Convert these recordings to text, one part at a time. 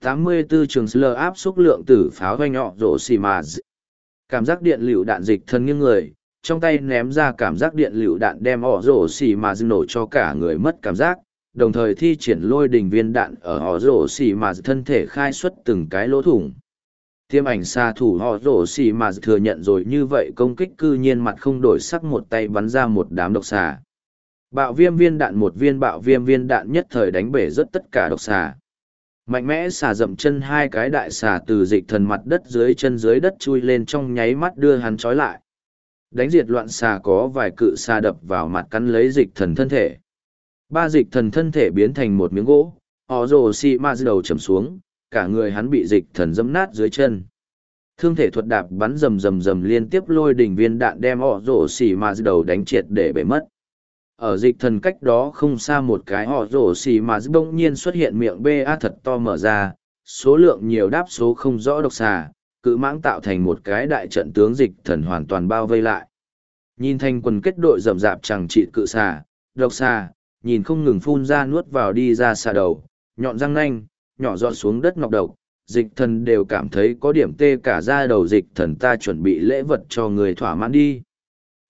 84 trường slơ áp xúc lượng tử pháo hoanh nhọ rổ xì mà cảm giác điện lựu đạn dịch thân nghiêng người, trong tay ném ra cảm giác điện lựu đạn đem ỏ rổ xì mà nổ cho cả người mất cảm giác, đồng thời thi triển lôi đình viên đạn ở ỏ rổ xì mà thân thể khai xuất từng cái lỗ thủng. Tiêm ảnh xa thủ họ rổ xì mà thừa nhận rồi như vậy công kích cư nhiên mặt không đổi sắc một tay bắn ra một đám độc xà. Bạo viêm viên đạn một viên bạo viêm viên đạn nhất thời đánh bể rất tất cả độc xà mạnh mẽ xà dậm chân hai cái đại xà từ dịch thần mặt đất dưới chân dưới đất chui lên trong nháy mắt đưa hắn trói lại. Đánh diệt loạn xà có vài cự xà đập vào mặt cắn lấy dịch thần thân thể. Ba dịch thần thân thể biến thành một miếng gỗ, họ rồ xị ma đầu chầm xuống, cả người hắn bị dịch thần dẫm nát dưới chân. Thương thể thuật đạp bắn rầm rầm rầm liên tiếp lôi đỉnh viên đạn đem họ rồ xị ma đầu đánh triệt để bể mất ở dịch thần cách đó không xa một cái họ rổ xì mà bỗng nhiên xuất hiện miệng ba thật to mở ra, số lượng nhiều đáp số không rõ độc xà, cự mãng tạo thành một cái đại trận tướng dịch thần hoàn toàn bao vây lại. Nhìn thành quần kết đội rậm rạp chẳng trị cự xà, độc xà, nhìn không ngừng phun ra nuốt vào đi ra xà đầu, nhọn răng nanh, nhỏ dọn xuống đất ngọc độc, dịch thần đều cảm thấy có điểm tê cả ra đầu dịch thần ta chuẩn bị lễ vật cho người thỏa mãn đi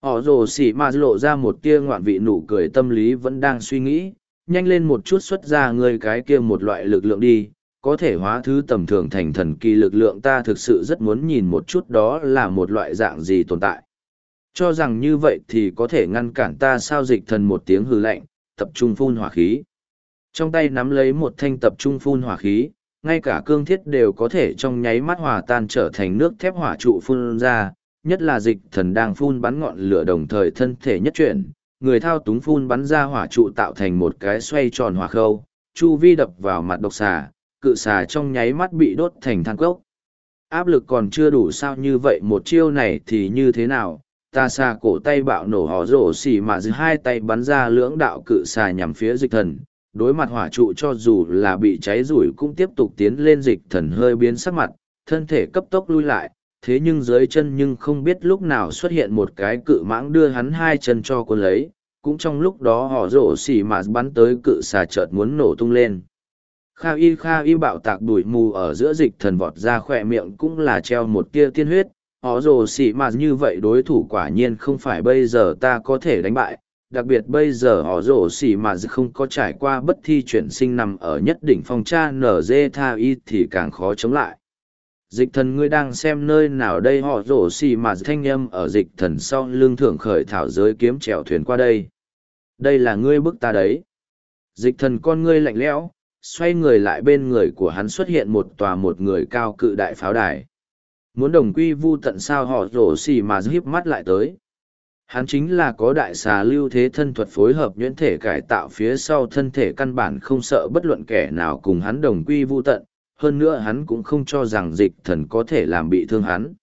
họ rồ xỉ mà lộ ra một tia ngoạn vị nụ cười tâm lý vẫn đang suy nghĩ, nhanh lên một chút xuất ra ngươi cái kia một loại lực lượng đi, có thể hóa thứ tầm thường thành thần kỳ lực lượng ta thực sự rất muốn nhìn một chút đó là một loại dạng gì tồn tại. Cho rằng như vậy thì có thể ngăn cản ta sao dịch thần một tiếng hư lạnh, tập trung phun hỏa khí. Trong tay nắm lấy một thanh tập trung phun hỏa khí, ngay cả cương thiết đều có thể trong nháy mắt hòa tan trở thành nước thép hỏa trụ phun ra nhất là dịch thần đang phun bắn ngọn lửa đồng thời thân thể nhất chuyển, người thao túng phun bắn ra hỏa trụ tạo thành một cái xoay tròn hỏa khâu, chu vi đập vào mặt độc xà, cự xà trong nháy mắt bị đốt thành than cốc. Áp lực còn chưa đủ sao như vậy một chiêu này thì như thế nào? Ta xà cổ tay bạo nổ họ rổ xỉ mà giữ hai tay bắn ra lưỡng đạo cự xà nhằm phía dịch thần. Đối mặt hỏa trụ cho dù là bị cháy rủi cũng tiếp tục tiến lên dịch thần hơi biến sắc mặt, thân thể cấp tốc lui lại, thế nhưng dưới chân nhưng không biết lúc nào xuất hiện một cái cự mãng đưa hắn hai chân cho quân lấy, cũng trong lúc đó họ rổ xỉ mà bắn tới cự xà chợt muốn nổ tung lên. Kha y kha y bạo tạc đuổi mù ở giữa dịch thần vọt ra khỏe miệng cũng là treo một tia tiên huyết, họ rổ xỉ mà như vậy đối thủ quả nhiên không phải bây giờ ta có thể đánh bại. Đặc biệt bây giờ họ rổ xỉ mà không có trải qua bất thi chuyển sinh nằm ở nhất đỉnh phong cha nz tha y thì càng khó chống lại dịch thần ngươi đang xem nơi nào đây? Họ rổ xì mà thanh âm ở dịch thần sau lưng thưởng khởi thảo giới kiếm trèo thuyền qua đây. Đây là ngươi bức ta đấy. Dịch thần con ngươi lạnh lẽo, xoay người lại bên người của hắn xuất hiện một tòa một người cao cự đại pháo đài. Muốn đồng quy vu tận sao họ rổ xì mà híp mắt lại tới. Hắn chính là có đại xà lưu thế thân thuật phối hợp nhuyễn thể cải tạo phía sau thân thể căn bản không sợ bất luận kẻ nào cùng hắn đồng quy vu tận hơn nữa hắn cũng không cho rằng dịch thần có thể làm bị thương hắn.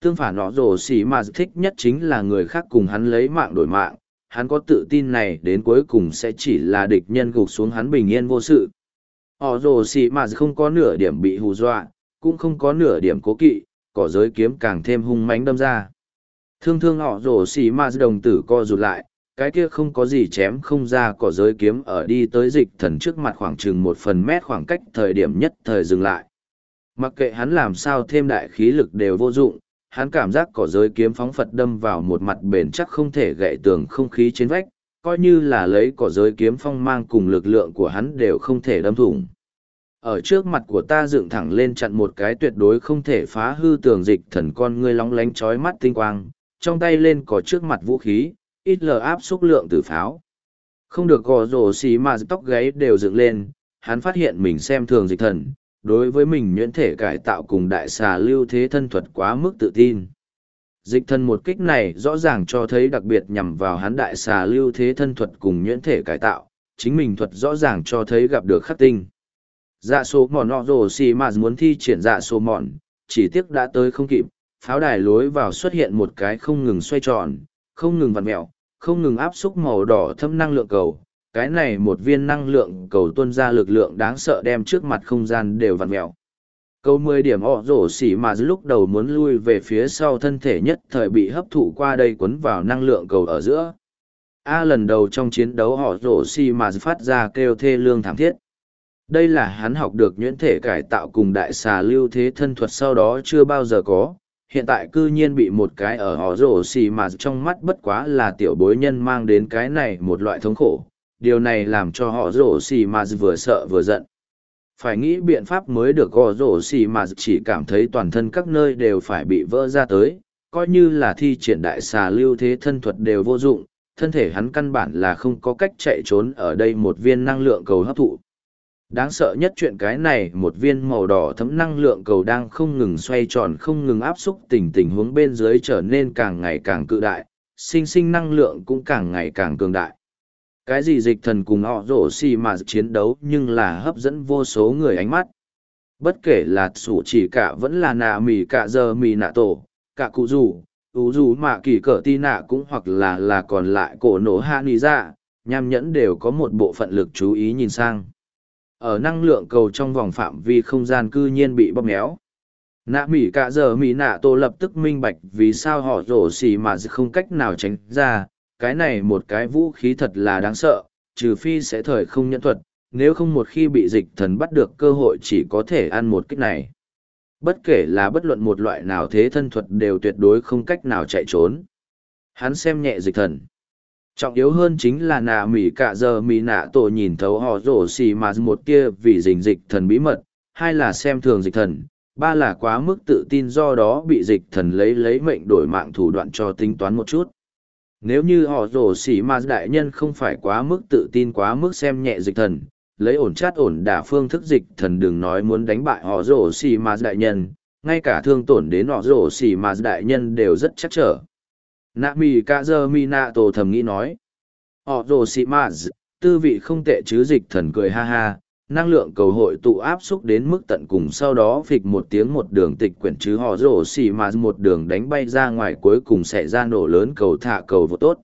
Tương phản nó rổ xỉ mà thích nhất chính là người khác cùng hắn lấy mạng đổi mạng, hắn có tự tin này đến cuối cùng sẽ chỉ là địch nhân gục xuống hắn bình yên vô sự. Họ rổ xỉ mà không có nửa điểm bị hù dọa, cũng không có nửa điểm cố kỵ, cỏ giới kiếm càng thêm hung mãnh đâm ra. Thương thương họ rổ xỉ mà đồng tử co rụt lại, cái kia không có gì chém không ra cỏ giới kiếm ở đi tới dịch thần trước mặt khoảng chừng một phần mét khoảng cách thời điểm nhất thời dừng lại. Mặc kệ hắn làm sao thêm đại khí lực đều vô dụng, hắn cảm giác cỏ giới kiếm phóng Phật đâm vào một mặt bền chắc không thể gãy tường không khí trên vách, coi như là lấy cỏ giới kiếm phong mang cùng lực lượng của hắn đều không thể đâm thủng. Ở trước mặt của ta dựng thẳng lên chặn một cái tuyệt đối không thể phá hư tường dịch thần con ngươi lóng lánh chói mắt tinh quang, trong tay lên có trước mặt vũ khí, ít lờ áp xúc lượng từ pháo. Không được gò rổ xì mà tóc gáy đều dựng lên, hắn phát hiện mình xem thường dịch thần, đối với mình nhuyễn thể cải tạo cùng đại xà lưu thế thân thuật quá mức tự tin. Dịch thần một kích này rõ ràng cho thấy đặc biệt nhằm vào hắn đại xà lưu thế thân thuật cùng nhuyễn thể cải tạo, chính mình thuật rõ ràng cho thấy gặp được khắc tinh. Dạ số mòn nọ rổ xì mà muốn thi triển dạ số mòn, chỉ tiếc đã tới không kịp, pháo đài lối vào xuất hiện một cái không ngừng xoay tròn, không ngừng vặn mẹo, không ngừng áp xúc màu đỏ thâm năng lượng cầu. Cái này một viên năng lượng cầu tuôn ra lực lượng đáng sợ đem trước mặt không gian đều vặn mẹo. Cầu mười điểm ọ rổ xỉ mà lúc đầu muốn lui về phía sau thân thể nhất thời bị hấp thụ qua đây quấn vào năng lượng cầu ở giữa. A lần đầu trong chiến đấu họ rổ xỉ mà phát ra kêu thê lương thảm thiết. Đây là hắn học được nhuyễn thể cải tạo cùng đại xà lưu thế thân thuật sau đó chưa bao giờ có, hiện tại cư nhiên bị một cái ở họ rổ xì mà trong mắt bất quá là tiểu bối nhân mang đến cái này một loại thống khổ. Điều này làm cho họ rổ xì mà vừa sợ vừa giận. Phải nghĩ biện pháp mới được họ rổ xì mà chỉ cảm thấy toàn thân các nơi đều phải bị vỡ ra tới, coi như là thi triển đại xà lưu thế thân thuật đều vô dụng, thân thể hắn căn bản là không có cách chạy trốn ở đây một viên năng lượng cầu hấp thụ. Đáng sợ nhất chuyện cái này một viên màu đỏ thấm năng lượng cầu đang không ngừng xoay tròn không ngừng áp xúc tình tình huống bên dưới trở nên càng ngày càng cự đại, sinh sinh năng lượng cũng càng ngày càng cường đại. Cái gì dịch thần cùng họ rổ xì mà chiến đấu nhưng là hấp dẫn vô số người ánh mắt. Bất kể là sủ chỉ cả vẫn là nạ mì cả giờ mì nạ tổ, cả cụ rủ, ú dù mà kỳ cỡ ti nạ cũng hoặc là là còn lại cổ nổ hạ nì ra, nham nhẫn đều có một bộ phận lực chú ý nhìn sang. Ở năng lượng cầu trong vòng phạm vi không gian cư nhiên bị bóp méo. Nạ mỉ cả giờ mỉ nạ tô lập tức minh bạch vì sao họ rổ xì mà không cách nào tránh ra, cái này một cái vũ khí thật là đáng sợ, trừ phi sẽ thời không nhẫn thuật, nếu không một khi bị dịch thần bắt được cơ hội chỉ có thể ăn một kích này. Bất kể là bất luận một loại nào thế thân thuật đều tuyệt đối không cách nào chạy trốn. Hắn xem nhẹ dịch thần. Trọng yếu hơn chính là nà mỉ cả giờ mỉ nạ tổ nhìn thấu họ rổ xì mà một kia vì dình dịch thần bí mật, hai là xem thường dịch thần, ba là quá mức tự tin do đó bị dịch thần lấy lấy mệnh đổi mạng thủ đoạn cho tính toán một chút. Nếu như họ rổ xì mà đại nhân không phải quá mức tự tin quá mức xem nhẹ dịch thần, lấy ổn chát ổn đả phương thức dịch thần đừng nói muốn đánh bại họ rổ xì mà đại nhân, ngay cả thương tổn đến họ rổ xì mà đại nhân đều rất chắc trở nạ mì ca dơ mi nạ tổ thầm nghĩ nói. Họ rồ xị mã tư vị không tệ chứ dịch thần cười ha ha, năng lượng cầu hội tụ áp xúc đến mức tận cùng sau đó phịch một tiếng một đường tịch quyển chứ họ rồ xì mã một đường đánh bay ra ngoài cuối cùng sẽ ra nổ lớn cầu thả cầu vô tốt.